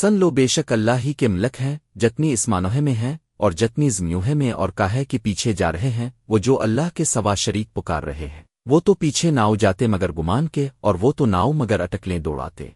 سن لو بے شک اللہ ہی کے ملک ہیں، جتنی اس مانوہے میں ہیں اور جتنی زمیوہے میں اور کاہے کہ پیچھے جا رہے ہیں، وہ جو اللہ کے سوا شریک پکار رہے ہیں۔ وہ تو پیچھے ناؤ جاتے مگر گمان کے اور وہ تو ناؤ مگر اٹکلیں دوڑاتے۔